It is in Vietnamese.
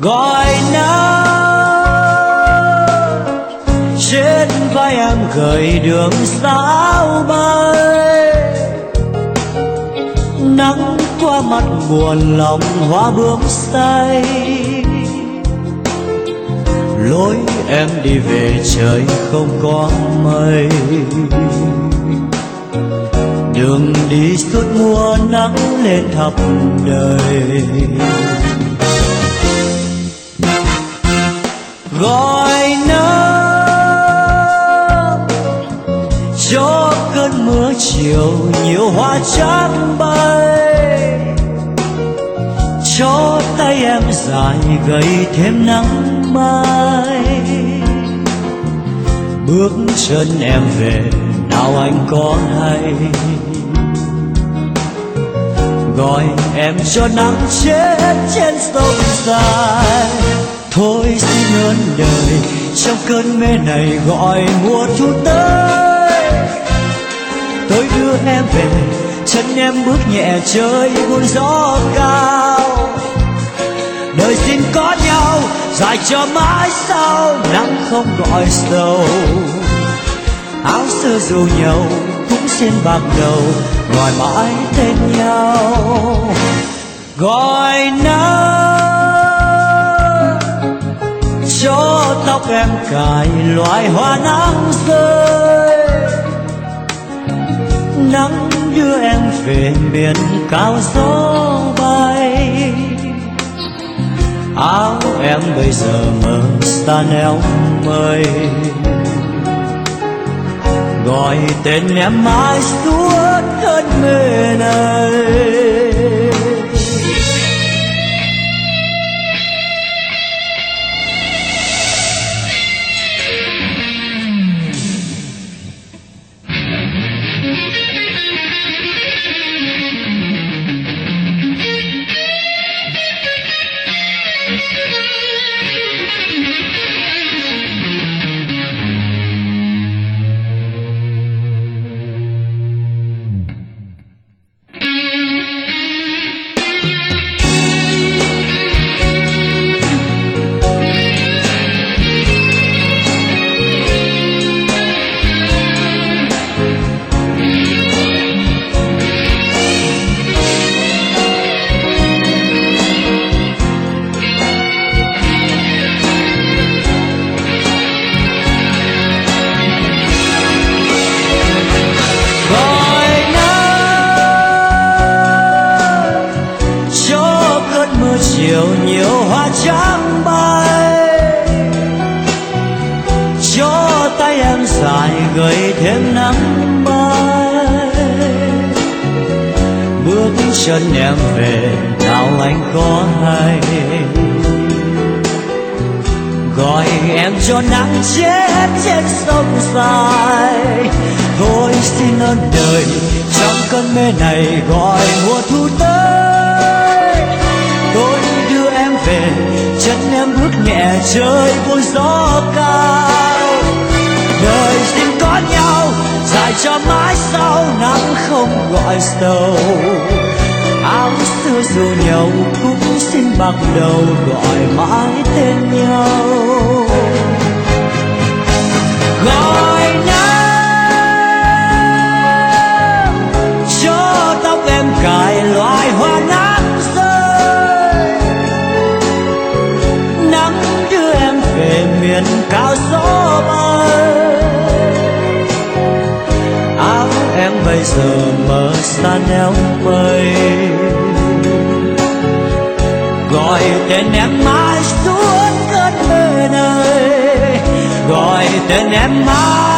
gọi nắng trên vai em gầy đường sao bay. Nắng qua mặt buồn lòng hoa bướm say. Lối em đi về trời không có mây. Đường đi suốt mùa nắng lên thập đời. Gọi nắng cho cơn mưa chiều nhiều hoa trắng bay. Cho tay em dài gầy thêm nắng mai. Bước chân em về, nào anh có hay? Gọi em cho nắng chết trên sông dài xin đời, trong cơn mê này gọi mùa thu tới. Tôi đưa em về, chân em bước nhẹ chơi buồn gió cao. Đời xin có nhau, dài cho mãi sau, nắng không gọi sầu. Áo sơ dù nhau, cũng xin bạc đầu, gọi mãi tên nhau. Gọi nắng. Em cài loài hoa nắng rơi. Nắng đưa em về miền cao gió bay. Áo em bây giờ mờ xa neo mây. Gọi tên em mãi suốt thân mê này. Chiều nhiều hoa trắng bay. Cho tay em dài gầy thêm nắng mai bước chân em về, nào anh có hay? Gọi em cho nắng chết trên sông dài. Thôi xin ơn đời trong cơn mê này, gọi mùa thu tới. Chân em bước nhẹ chơi buồn gió cao. Đời xin có nhau, dài cho mãi sau nắng không gọi sầu. Áo xưa dù nhau cũng xin bạc đầu gọi mãi tên nhau. Cao gió bay. Áo em bây giờ mờ xa neo mây gọi tên em mãi suốt cơn mê này. Gọi tên em mãi